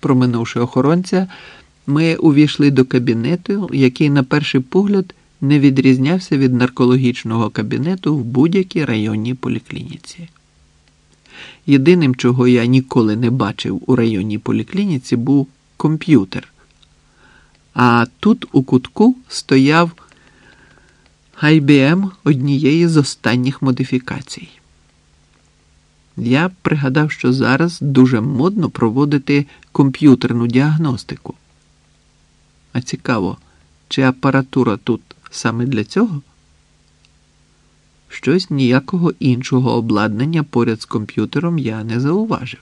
Проминувши охоронця, ми увійшли до кабінету, який, на перший погляд, не відрізнявся від наркологічного кабінету в будь-якій районній поліклініці. Єдиним, чого я ніколи не бачив у районній поліклініці, був комп'ютер. А тут у кутку стояв IBM однієї з останніх модифікацій. Я пригадав, що зараз дуже модно проводити комп'ютерну діагностику. А цікаво, чи апаратура тут саме для цього? Щось ніякого іншого обладнання поряд з комп'ютером я не зауважив.